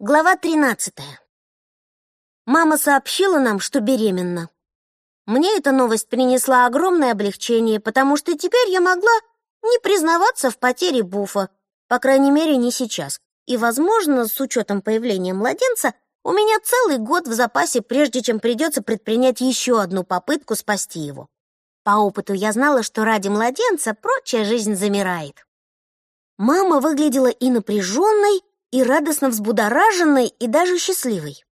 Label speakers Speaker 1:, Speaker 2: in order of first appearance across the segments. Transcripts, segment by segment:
Speaker 1: Глава 13. Мама сообщила нам, что беременна. Мне эта новость принесла огромное облегчение, потому что теперь я могла не признаваться в потере буфа, по крайней мере, не сейчас. И, возможно, с учетом появления младенца, у меня целый год в запасе, прежде чем придется предпринять еще одну попытку спасти его. По опыту я знала, что ради младенца прочая жизнь замирает. Мама выглядела и напряженной, и радостно взбудораженной, и даже счастливой.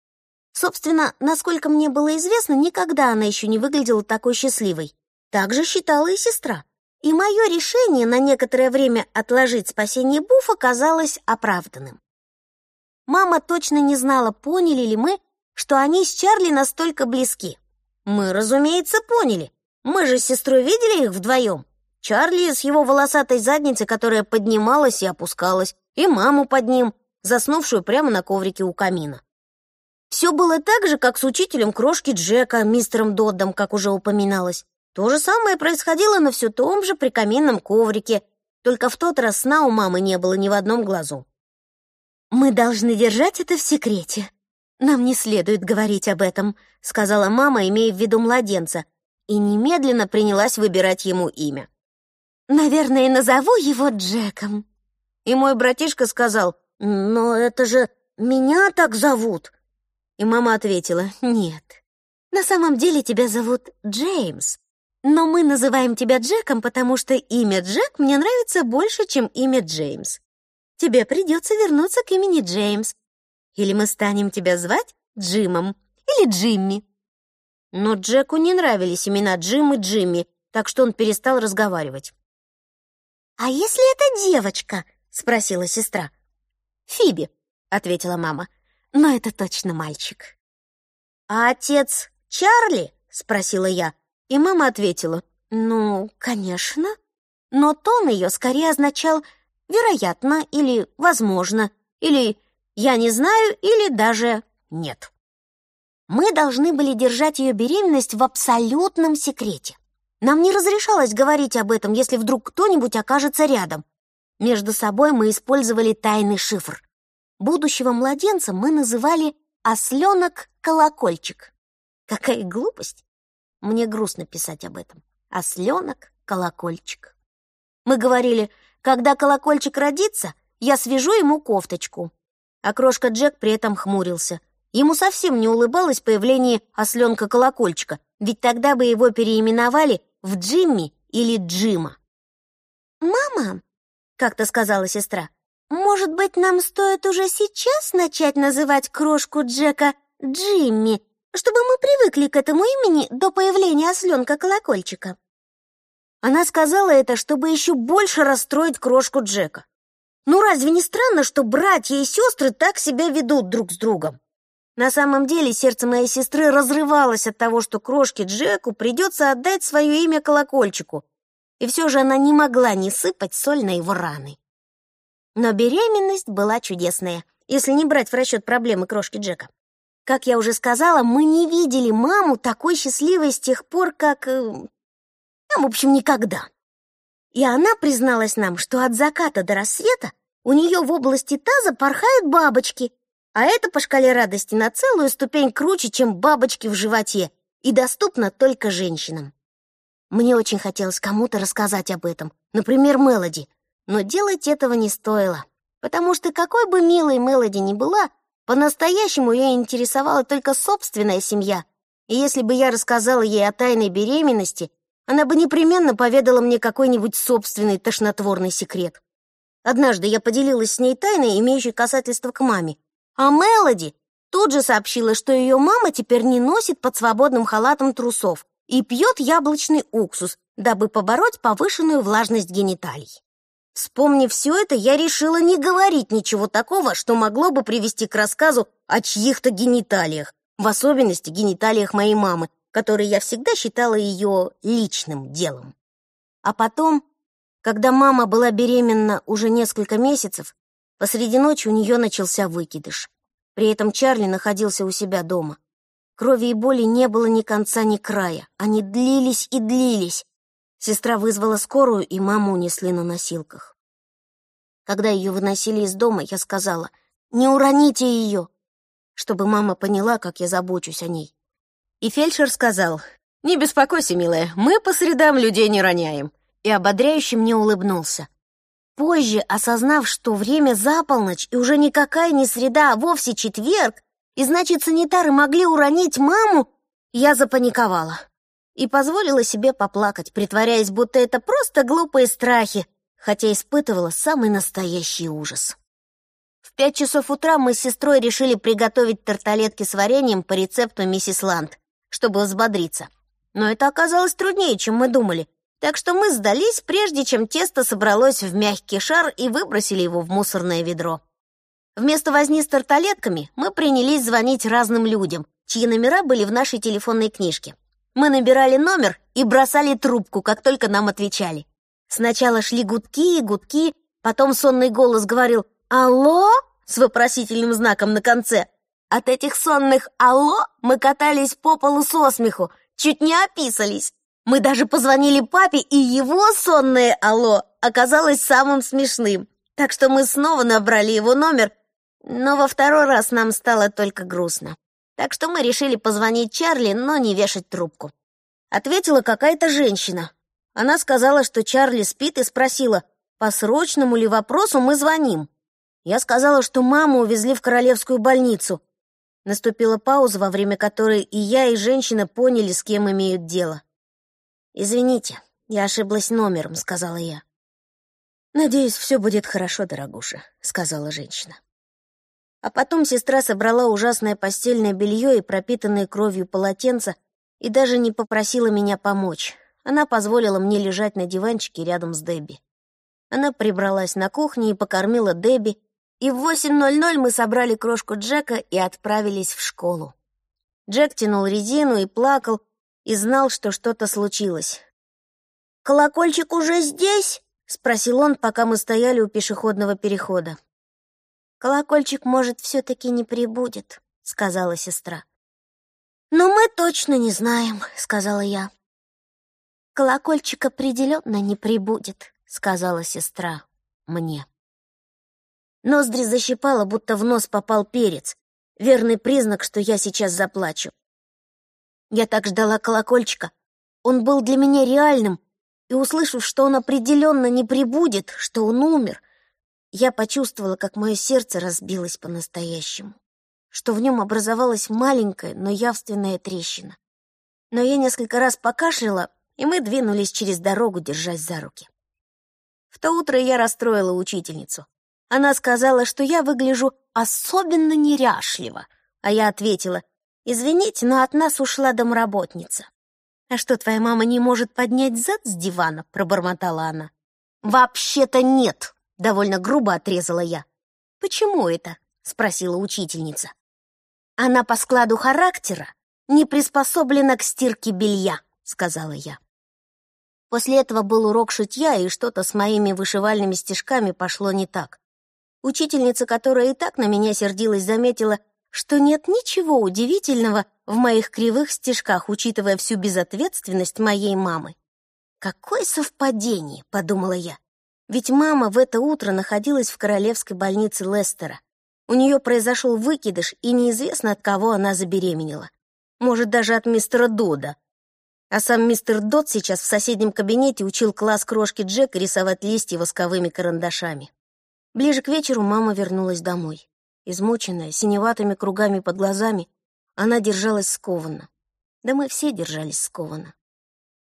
Speaker 1: Собственно, насколько мне было известно, никогда она еще не выглядела такой счастливой. Так же считала и сестра. И мое решение на некоторое время отложить спасение Буфа казалось оправданным. Мама точно не знала, поняли ли мы, что они с Чарли настолько близки. Мы, разумеется, поняли. Мы же с сестрой видели их вдвоем. Чарли с его волосатой задницей, которая поднималась и опускалась, и маму под ним, заснувшую прямо на коврике у камина. Все было так же, как с учителем крошки Джека, мистером Доддом, как уже упоминалось. То же самое происходило на все том же прикаминном коврике, только в тот раз сна у мамы не было ни в одном глазу. «Мы должны держать это в секрете. Нам не следует говорить об этом», — сказала мама, имея в виду младенца, и немедленно принялась выбирать ему имя. «Наверное, назову его Джеком». И мой братишка сказал, «Но это же меня так зовут!» И мама ответила, «Нет, на самом деле тебя зовут Джеймс, но мы называем тебя Джеком, потому что имя Джек мне нравится больше, чем имя Джеймс. Тебе придется вернуться к имени Джеймс, или мы станем тебя звать Джимом или Джимми». Но Джеку не нравились имена Джим и Джимми, так что он перестал разговаривать. «А если это девочка?» — спросила сестра. «Фиби», — ответила мама. «Но это точно мальчик». «А отец Чарли?» — спросила я. И мама ответила. «Ну, конечно». Но тон ее скорее означал «вероятно» или «возможно» или «я не знаю» или даже «нет». Мы должны были держать ее беременность в абсолютном секрете. Нам не разрешалось говорить об этом, если вдруг кто-нибудь окажется рядом. Между собой мы использовали тайный шифр. Будущего младенца мы называли «осленок-колокольчик». Какая глупость! Мне грустно писать об этом. Осленок-колокольчик. Мы говорили, когда колокольчик родится, я свяжу ему кофточку. А крошка Джек при этом хмурился. Ему совсем не улыбалось появление осленка-колокольчика, ведь тогда бы его переименовали в Джимми или Джима. «Мама», как-то сказала сестра. «Может быть, нам стоит уже сейчас начать называть крошку Джека Джимми, чтобы мы привыкли к этому имени до появления осленка-колокольчика?» Она сказала это, чтобы еще больше расстроить крошку Джека. Ну разве не странно, что братья и сестры так себя ведут друг с другом? На самом деле сердце моей сестры разрывалось от того, что крошке Джеку придется отдать свое имя колокольчику, и все же она не могла не сыпать соль на его раны. Но беременность была чудесная, если не брать в расчет проблемы крошки Джека. Как я уже сказала, мы не видели маму такой счастливой с тех пор, как... Э, ну, в общем, никогда. И она призналась нам, что от заката до рассвета у нее в области таза порхают бабочки, а это по шкале радости на целую ступень круче, чем бабочки в животе, и доступно только женщинам. Мне очень хотелось кому-то рассказать об этом, например, Мелоди, но делать этого не стоило, потому что какой бы милой Мелоди ни была, по-настоящему ее интересовала только собственная семья, и если бы я рассказала ей о тайной беременности, она бы непременно поведала мне какой-нибудь собственный тошнотворный секрет. Однажды я поделилась с ней тайной, имеющей касательство к маме, а Мелоди тут же сообщила, что ее мама теперь не носит под свободным халатом трусов, и пьет яблочный уксус, дабы побороть повышенную влажность гениталий. Вспомнив все это, я решила не говорить ничего такого, что могло бы привести к рассказу о чьих-то гениталиях, в особенности гениталиях моей мамы, которые я всегда считала ее личным делом. А потом, когда мама была беременна уже несколько месяцев, посреди ночи у нее начался выкидыш. При этом Чарли находился у себя дома. Крови и боли не было ни конца, ни края. Они длились и длились. Сестра вызвала скорую, и маму унесли на носилках. Когда ее выносили из дома, я сказала, не уроните ее!» Чтобы мама поняла, как я забочусь о ней.
Speaker 2: И фельдшер сказал, «Не беспокойся, милая, мы по средам людей не роняем».
Speaker 1: И ободряюще мне улыбнулся. Позже, осознав, что время за полночь и уже никакая не среда, а вовсе четверг, и значит, санитары могли уронить маму, я запаниковала и позволила себе поплакать, притворяясь, будто это просто глупые страхи, хотя испытывала самый настоящий ужас. В пять часов утра мы с сестрой решили приготовить тарталетки с вареньем по рецепту миссис Ланд, чтобы взбодриться. Но это оказалось труднее, чем мы думали, так что мы сдались, прежде чем тесто собралось в мягкий шар и выбросили его в мусорное ведро. Вместо возни с тарталетками мы принялись звонить разным людям, чьи номера были в нашей телефонной книжке. Мы набирали номер и бросали трубку, как только нам отвечали. Сначала шли гудки и гудки, потом сонный голос говорил «Алло?» с вопросительным знаком на конце. От этих сонных «Алло» мы катались по полу со смеху, чуть не описались. Мы даже позвонили папе, и его сонное «Алло» оказалось самым смешным. Так что мы снова набрали его номер, но во второй раз нам стало только грустно. Так что мы решили позвонить Чарли, но не вешать трубку. Ответила какая-то женщина. Она сказала, что Чарли спит, и спросила, по срочному ли вопросу мы звоним. Я сказала, что маму увезли в королевскую больницу. Наступила пауза, во время которой и я, и женщина поняли, с кем имеют дело. «Извините, я ошиблась номером», — сказала я. «Надеюсь, все будет хорошо, дорогуша», — сказала женщина. А потом сестра собрала ужасное постельное белье и пропитанное кровью полотенце и даже не попросила меня помочь. Она позволила мне лежать на диванчике рядом с Дебби. Она прибралась на кухне и покормила Дебби, и в 8.00 мы собрали крошку Джека и отправились в школу. Джек тянул резину и плакал, и знал, что что-то случилось. «Колокольчик уже здесь?» — спросил он, пока мы стояли у пешеходного перехода. «Колокольчик, может, все-таки не прибудет», — сказала сестра. «Но мы точно не знаем», — сказала я. «Колокольчик определенно не прибудет», — сказала сестра мне. Ноздри защипала, будто в нос попал перец. Верный признак, что я сейчас заплачу. Я так ждала колокольчика. Он был для меня реальным, и, услышав, что он определенно не прибудет, что он умер, я почувствовала, как мое сердце разбилось по-настоящему, что в нем образовалась маленькая, но явственная трещина. Но я несколько раз покашляла, и мы двинулись через дорогу, держась за руки. В то утро я расстроила учительницу. Она сказала, что я выгляжу особенно неряшливо, а я ответила, «Извините, но от нас ушла домработница». «А что, твоя мама не может поднять зад с дивана?» — пробормотала она. «Вообще-то нет», — довольно грубо отрезала я. «Почему это?» — спросила учительница. «Она по складу характера не приспособлена к стирке белья», — сказала я. После этого был урок шитья, и что-то с моими вышивальными стежками пошло не так. Учительница, которая и так на меня сердилась, заметила, что нет ничего удивительного в моих кривых стежках, учитывая всю безответственность моей мамы. «Какое совпадение!» — подумала я. Ведь мама в это утро находилась в королевской больнице Лестера. У нее произошел выкидыш, и неизвестно, от кого она забеременела. Может, даже от мистера Дода. А сам мистер Дод сейчас в соседнем кабинете учил класс крошки Джека рисовать листья восковыми карандашами. Ближе к вечеру мама вернулась домой. Измученная, синеватыми кругами под глазами, она держалась скованно. Да мы все держались скованно.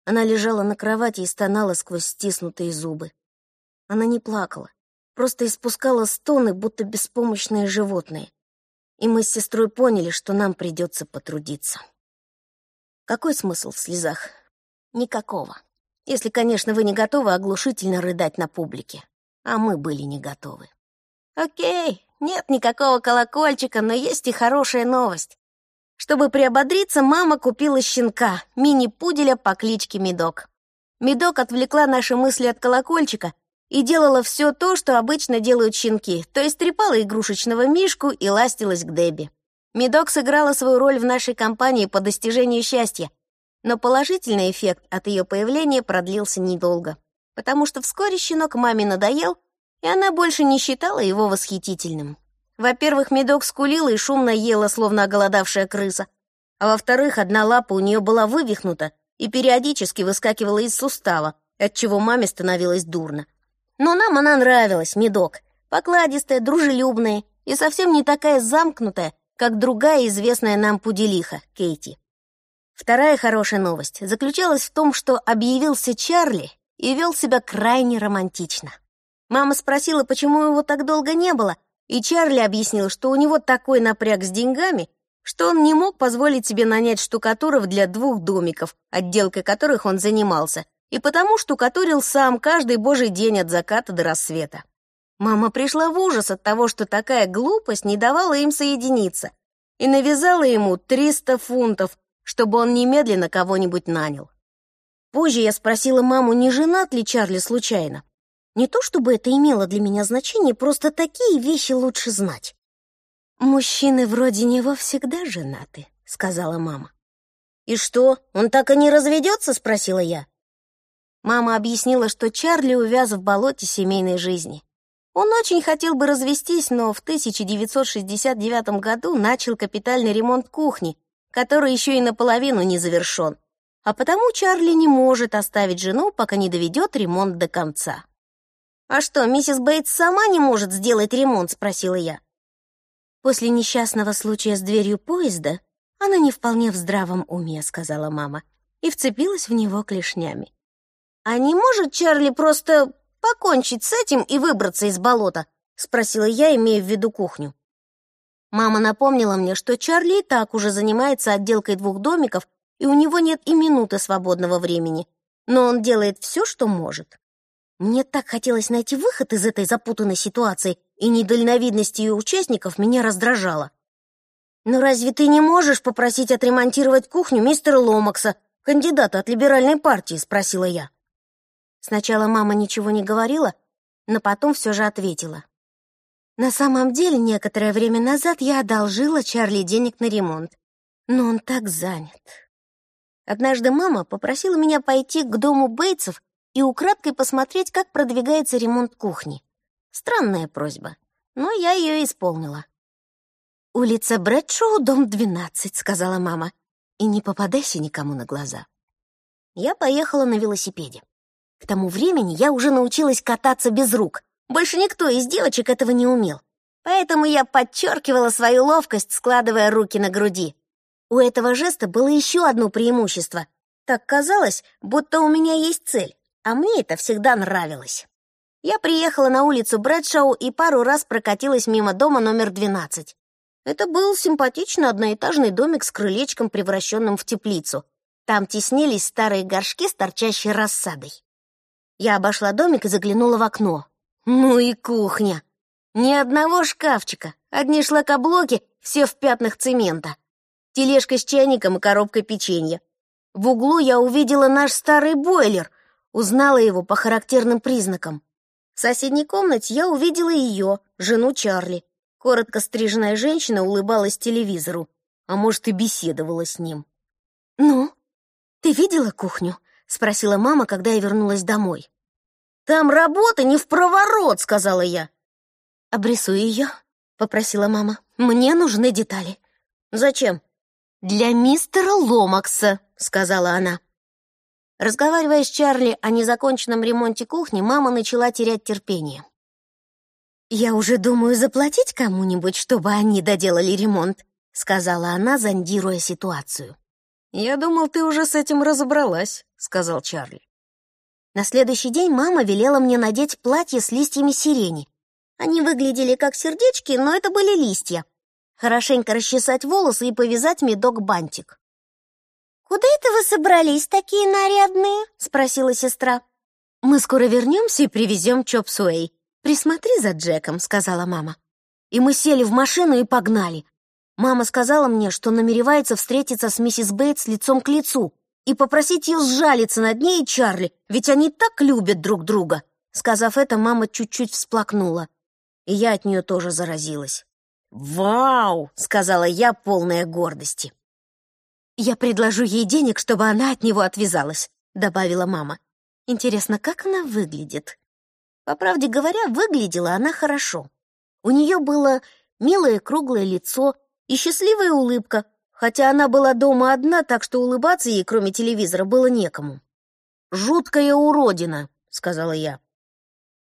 Speaker 1: Она лежала на кровати и стонала сквозь стиснутые зубы. Она не плакала, просто испускала стоны, будто беспомощное животное. И мы с сестрой поняли, что нам придется потрудиться. Какой смысл в слезах? Никакого. Если, конечно, вы не готовы оглушительно рыдать на публике. А мы были не готовы. Окей, нет никакого колокольчика, но есть и хорошая новость. Чтобы приободриться, мама купила щенка, мини-пуделя по кличке Медок. Медок отвлекла наши мысли от колокольчика и делала все то, что обычно делают щенки, то есть трепала игрушечного мишку и ластилась к Дебби. Медок сыграла свою роль в нашей компании по достижению счастья, но положительный эффект от ее появления продлился недолго, потому что вскоре щенок маме надоел, и она больше не считала его восхитительным.
Speaker 2: Во-первых, медок скулила и шумно ела, словно оголодавшая крыса. А во-вторых, одна лапа у нее была вывихнута и периодически выскакивала из сустава, отчего маме становилось дурно. Но нам она нравилась, медок. Покладистая, дружелюбная и совсем не такая замкнутая, как другая известная нам пуделиха, Кейти. Вторая хорошая новость заключалась в том, что объявился Чарли и вел себя крайне романтично. Мама спросила, почему его так долго не было, и Чарли объяснил, что у него такой напряг с деньгами, что он не мог позволить себе нанять штукатуров для двух домиков, отделкой которых он занимался, и потому штукатурил сам каждый божий день от заката до рассвета. Мама пришла в ужас от того, что такая глупость не давала им соединиться, и навязала ему 300 фунтов, чтобы он немедленно кого-нибудь нанял. Позже я спросила маму, не женат ли Чарли случайно. Не то чтобы это имело для меня значение, просто такие вещи лучше знать. «Мужчины вроде него всегда женаты», — сказала мама. «И что, он так и не разведется?» — спросила я. Мама объяснила, что Чарли увяз в болоте семейной жизни. Он очень хотел бы развестись, но в 1969 году начал капитальный ремонт кухни, который еще и наполовину не завершен. А потому Чарли не может оставить жену, пока не доведет ремонт до конца. «А что, миссис Бейтс сама не может сделать ремонт?» — спросила я. «После несчастного случая с дверью поезда она не вполне в здравом уме», — сказала мама, и вцепилась в него клешнями. «А не может Чарли просто покончить с этим и выбраться из болота?» — спросила я, имея в виду кухню. Мама напомнила мне, что Чарли и так уже занимается отделкой двух домиков, и у него нет и минуты свободного времени, но он делает все, что может. Мне так хотелось найти выход из этой запутанной ситуации, и недальновидность ее участников меня раздражала. «Но разве ты не можешь попросить отремонтировать кухню мистера Ломакса, кандидата от либеральной партии?» — спросила я. Сначала мама ничего не говорила, но потом все же ответила. На самом деле, некоторое время назад я одолжила Чарли денег на ремонт, но он так занят. Однажды мама попросила меня пойти к дому Бейтсов и украдкой посмотреть, как продвигается ремонт кухни. Странная просьба, но я ее исполнила. «Улица Брэдшоу, дом 12», — сказала мама, «и не попадайся никому на глаза». Я поехала на велосипеде. К тому времени я уже научилась кататься без рук, больше никто из девочек этого не умел. Поэтому я подчеркивала свою ловкость, складывая руки на груди. У этого жеста было еще одно преимущество. Так казалось, будто у меня есть цель, а мне это всегда нравилось. Я приехала на улицу Брэдшоу и пару раз прокатилась мимо дома номер 12. Это был симпатичный одноэтажный домик с крылечком, превращенным в теплицу. Там теснились старые горшки с торчащей рассадой. Я обошла домик и заглянула в окно. Ну и кухня. Ни одного шкафчика, одни шлакоблоки, все в пятнах цемента. Тележка с чайником и коробкой печенья. В углу я увидела наш старый бойлер, узнала его по характерным признакам. В соседней комнате я увидела ее, жену Чарли. Коротко стриженная женщина улыбалась телевизору, а может и беседовала с ним. «Ну, ты видела кухню?» — спросила мама, когда я вернулась домой. «Там работа не в проворот», — сказала я. «Обрисуй ее», — попросила мама. «Мне нужны детали». «Зачем?» «Для мистера Ломакса», — сказала она. Разговаривая с Чарли о незаконченном ремонте кухни, мама начала терять терпение. «Я уже думаю заплатить кому-нибудь, чтобы они доделали ремонт», — сказала она, зондируя ситуацию.
Speaker 3: «Я думал, ты уже с этим разобралась», — сказал Чарли.
Speaker 1: На следующий день мама велела мне надеть платье с листьями сирени. Они выглядели как сердечки, но это были листья. Хорошенько расчесать волосы и повязать медок-бантик. «Куда это вы собрались, такие нарядные?» — спросила сестра. «Мы скоро вернемся и привезем Чопсуэй. Присмотри за Джеком», — сказала мама. И мы сели в машину и погнали. Мама сказала мне, что намеревается встретиться с миссис Бейтс лицом к лицу, и попросить ее сжалиться над ней и Чарли, ведь они так любят друг друга. Сказав это, мама чуть-чуть всплакнула, и я от нее тоже заразилась. «Вау!» — сказала я, полная гордости. «Я предложу ей денег, чтобы она от него отвязалась», — добавила мама. «Интересно, как она выглядит?» По правде говоря, выглядела она хорошо. У нее было милое круглое лицо и счастливая улыбка, хотя она была дома одна, так что улыбаться ей, кроме телевизора, было некому. «Жуткая уродина», — сказала я.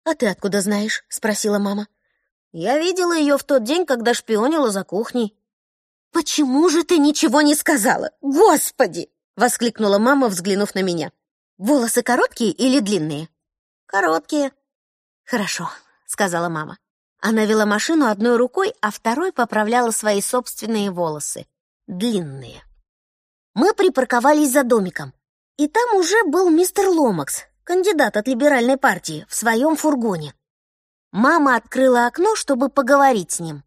Speaker 2: «А ты откуда знаешь?» — спросила мама.
Speaker 1: «Я видела ее в тот день, когда шпионила за кухней».
Speaker 2: «Почему же ты ничего не сказала? Господи!» — воскликнула мама, взглянув на меня. «Волосы короткие или длинные?»
Speaker 1: «Короткие».
Speaker 2: «Хорошо», — сказала мама. Она вела машину одной рукой, а второй поправляла свои собственные волосы. Длинные. Мы припарковались за домиком. И там уже был мистер Ломакс, кандидат от либеральной партии, в своем фургоне. Мама открыла окно, чтобы поговорить с ним.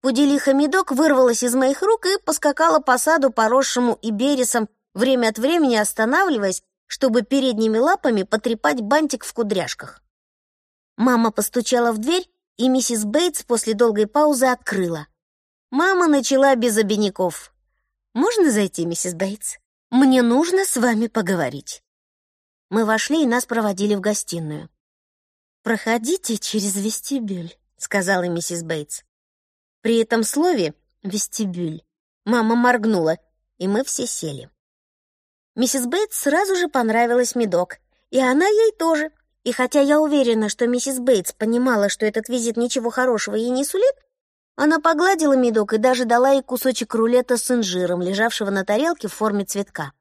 Speaker 2: Пуделиха Медок вырвалась из моих рук и поскакала по саду, поросшему и бересом, время от времени останавливаясь, чтобы передними лапами потрепать бантик в кудряшках. Мама постучала в дверь, и миссис Бейтс после долгой паузы открыла. Мама начала без обиняков. «Можно зайти, миссис Бейтс? Мне нужно с вами поговорить». Мы вошли, и нас проводили в гостиную. «Проходите через вестибюль», — сказала миссис Бейтс. При этом слове «вестибюль» мама моргнула, и мы все сели. Миссис Бейтс сразу же понравилась Медок, и она ей тоже. И хотя я уверена, что миссис Бейтс понимала, что этот визит ничего хорошего ей не сулит, она погладила Медок и даже дала ей кусочек рулета с инжиром, лежавшего на тарелке в форме цветка.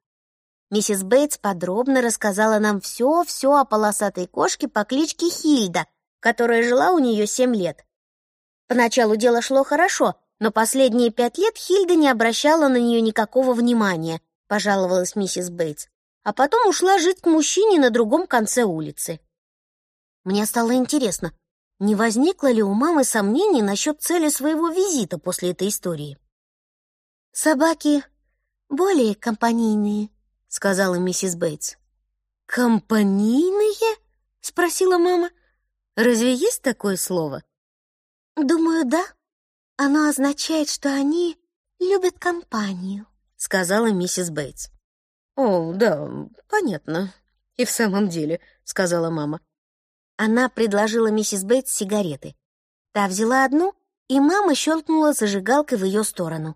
Speaker 2: Миссис Бейтс подробно рассказала нам все-все о полосатой кошке по кличке Хильда, которая жила у нее семь лет. Поначалу дело шло хорошо, но последние пять лет Хильда не обращала на нее никакого внимания, пожаловалась миссис Бейтс, а потом ушла жить к мужчине на другом конце улицы. Мне стало интересно, не возникло ли у мамы сомнений насчет цели своего визита после этой истории. «Собаки более компанийные», — сказала миссис Бейтс. «Компанийные?» — спросила мама. «Разве есть такое слово?» «Думаю, да. Оно означает, что они любят компанию», — сказала миссис Бейтс.
Speaker 3: «О, да, понятно. И в самом деле», — сказала мама.
Speaker 2: Она предложила миссис Бейтс сигареты. Та взяла одну, и мама щелкнула зажигалкой в ее сторону.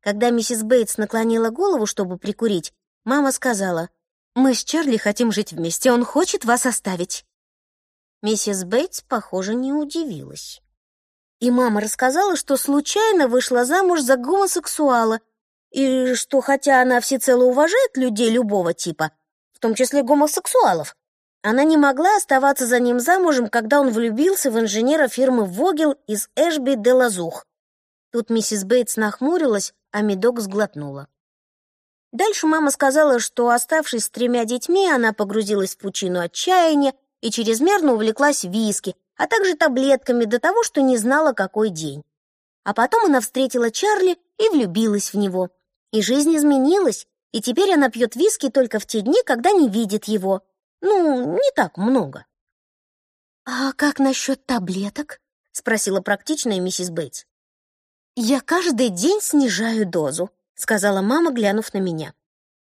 Speaker 2: Когда миссис Бейтс наклонила голову, чтобы прикурить, мама сказала, «Мы с Чарли хотим жить вместе, он хочет вас оставить». Миссис Бейтс, похоже, не удивилась. И мама рассказала, что случайно вышла замуж за гомосексуала, и что хотя она всецело уважает людей любого типа, в том числе гомосексуалов, она не могла оставаться за ним замужем, когда он влюбился в инженера фирмы «Вогел» из Эшби де Лазух. Тут миссис Бейтс нахмурилась, а Медок сглотнула. Дальше мама сказала, что, оставшись с тремя детьми, она погрузилась в пучину отчаяния и чрезмерно увлеклась виски, а также таблетками до того, что не знала, какой день. А потом она встретила Чарли и влюбилась в него. И жизнь изменилась, и теперь она пьет виски только в те дни, когда не видит его. Ну, не так много. «А как насчет таблеток?» — спросила практичная миссис Бейтс. «Я каждый день снижаю дозу», — сказала мама, глянув на меня.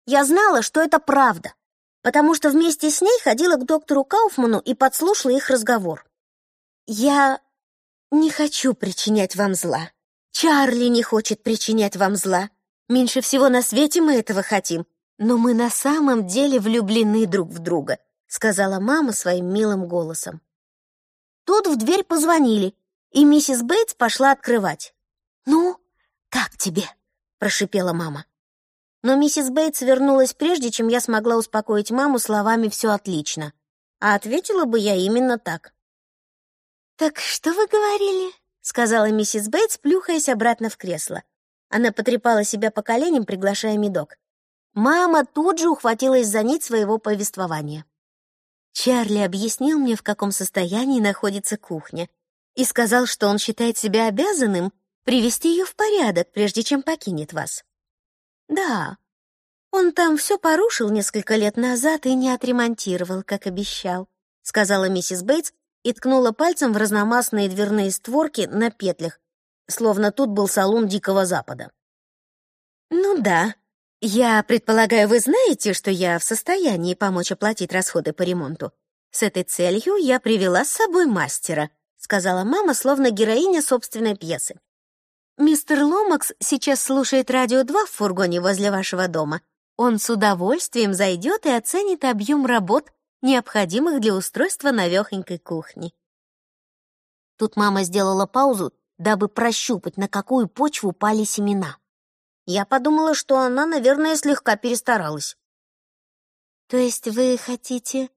Speaker 2: Я знала, что это правда, потому что вместе с ней ходила к доктору Кауфману и подслушала их разговор. «Я не хочу причинять вам зла. Чарли не хочет причинять вам зла. Меньше всего на свете мы этого хотим, «Но мы на самом деле влюблены друг в друга», — сказала мама своим милым голосом. Тут в дверь позвонили, и миссис Бейтс пошла открывать. «Ну, как тебе?» — прошипела мама. Но миссис Бейтс вернулась прежде, чем я смогла успокоить маму словами «все отлично». А ответила бы я именно так. «Так что вы говорили?» — сказала миссис Бейтс, плюхаясь обратно в кресло. Она потрепала себя по коленям, приглашая медок. Мама тут же ухватилась за нить своего повествования. Чарли объяснил мне, в каком состоянии находится кухня, и сказал, что он считает себя обязанным привести ее в порядок, прежде чем покинет вас. Да, он там все порушил несколько лет назад и не отремонтировал, как обещал, сказала миссис Бейтс и ткнула пальцем в разномастные дверные створки на петлях, словно тут был салон Дикого Запада. Ну да, «Я предполагаю, вы знаете, что я в состоянии помочь оплатить расходы по ремонту. С этой целью я привела с собой мастера», —
Speaker 1: сказала мама, словно героиня собственной пьесы. «Мистер Ломакс сейчас слушает радио 2 в фургоне возле вашего дома. Он с удовольствием зайдет и оценит объем работ, необходимых для устройства навехонькой кухни». Тут мама сделала паузу, дабы прощупать, на какую почву пали семена. Я подумала, что она, наверное, слегка перестаралась. «То есть вы хотите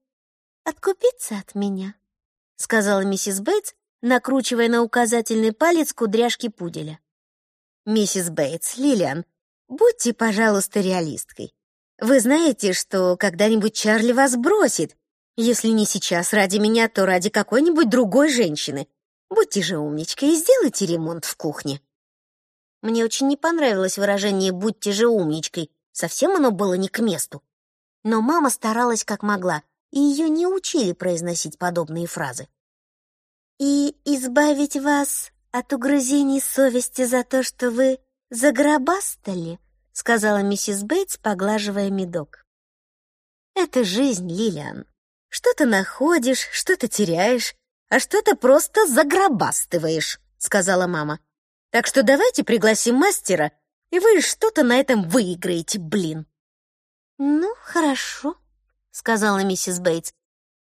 Speaker 1: откупиться от меня?» — сказала миссис Бейтс, накручивая на указательный палец кудряшки пуделя. «Миссис Бейтс, Лилиан, будьте, пожалуйста, реалисткой. Вы знаете, что когда-нибудь Чарли вас бросит. Если не сейчас ради меня, то ради какой-нибудь другой женщины. Будьте же умничкой и сделайте ремонт в кухне». Мне очень не понравилось выражение «будьте же умничкой». Совсем оно было не к месту. Но мама старалась как могла, и ее не учили произносить подобные фразы. «И избавить вас от угрызений совести за то, что вы загробастали», сказала миссис Бейтс, поглаживая медок. «Это жизнь, Лилиан. Что-то находишь, что-то теряешь, а что-то просто загробастываешь», сказала мама. «Так что давайте пригласим мастера, и вы что-то на этом выиграете, блин». «Ну, хорошо», — сказала миссис Бейтс,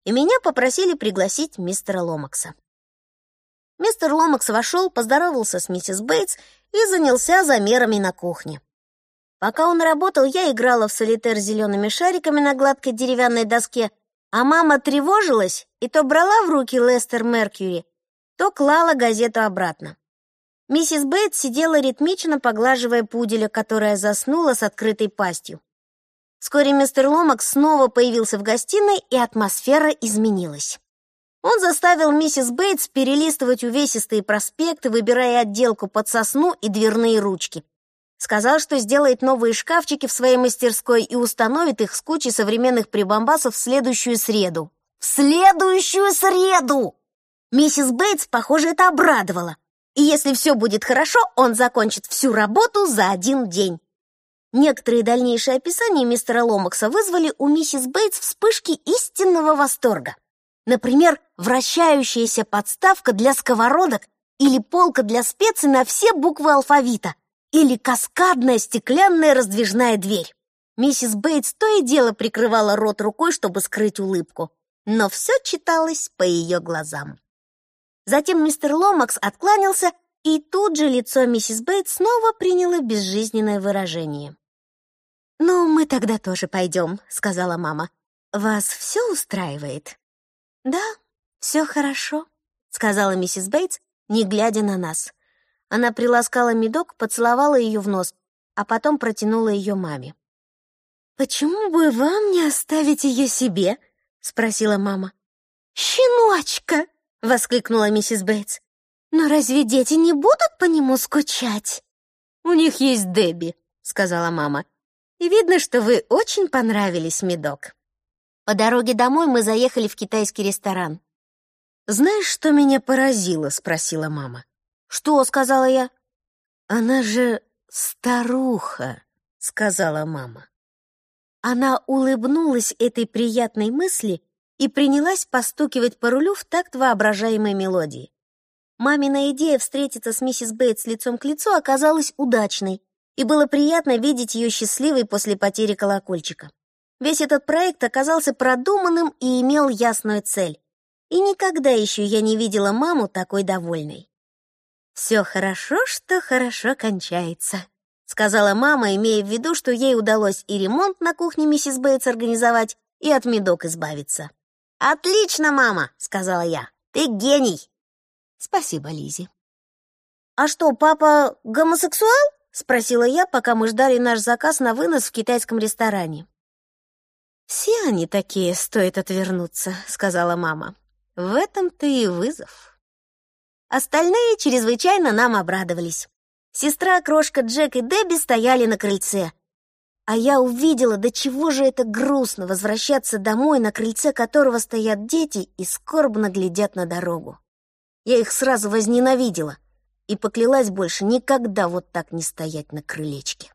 Speaker 1: и меня попросили пригласить мистера Ломакса. Мистер Ломакс вошел, поздоровался с миссис Бейтс и занялся замерами на кухне. Пока он работал, я играла в солитер с зелеными шариками на гладкой деревянной доске, а мама тревожилась и то брала в руки Лестер Меркьюри, то клала газету обратно. Миссис Бейтс сидела ритмично, поглаживая пуделя, которая заснула с открытой пастью. Вскоре мистер Ломакс снова появился в гостиной, и атмосфера изменилась. Он заставил миссис Бейтс перелистывать увесистые проспекты, выбирая отделку под сосну и дверные ручки. Сказал, что сделает новые шкафчики в своей мастерской и установит их с кучей современных прибамбасов в следующую среду. В следующую среду! Миссис Бейтс, похоже, это обрадовало. И если все будет хорошо, он закончит всю работу за один день. Некоторые дальнейшие описания мистера Ломакса вызвали у миссис Бейтс вспышки истинного восторга. Например, вращающаяся подставка для сковородок или полка для специй на все буквы алфавита, или каскадная стеклянная раздвижная дверь. Миссис Бейтс то и дело прикрывала рот рукой, чтобы скрыть улыбку, но все читалось по ее глазам. Затем мистер Ломакс откланялся, и тут же лицо миссис Бейтс снова приняло безжизненное выражение. «Ну, мы тогда тоже пойдем», — сказала мама. «Вас все устраивает?» «Да, все хорошо», — сказала миссис Бейтс, не глядя на нас. Она приласкала медок, поцеловала ее в нос, а потом протянула ее маме. «Почему бы вам не оставить ее себе?» — спросила мама. «Щеночка!» — воскликнула миссис Бейтс. «Но разве дети не будут по нему скучать?» «У них есть Дебби», — сказала мама. «И видно, что вы очень понравились, медок». По дороге домой мы заехали в китайский ресторан. «Знаешь, что меня поразило?» — спросила мама. «Что?» — сказала я. «Она же старуха», — сказала мама. Она улыбнулась этой приятной мысли и принялась постукивать по рулю в такт воображаемой мелодии. Мамина идея встретиться с миссис Бейтс лицом к лицу оказалась удачной, и было приятно видеть ее счастливой после потери колокольчика. Весь этот проект оказался продуманным и имел ясную цель. И никогда еще я не видела маму такой довольной. «Все хорошо, что хорошо кончается», — сказала мама, имея в виду, что ей удалось и ремонт на кухне миссис Бейтс организовать, и от медок избавиться. «Отлично, мама!» — сказала я. «Ты гений!» «Спасибо, Лизи. «А что, папа гомосексуал?» — спросила я, пока мы ждали наш заказ на вынос в китайском ресторане. «Все они такие, стоит отвернуться», — сказала мама. «В этом-то и вызов». Остальные чрезвычайно нам обрадовались. Сестра, крошка Джек и Дебби стояли на крыльце. А я увидела, до чего же это грустно возвращаться домой, на крыльце которого стоят дети и скорбно глядят на дорогу. Я их сразу возненавидела и поклялась больше никогда вот так не стоять на крылечке.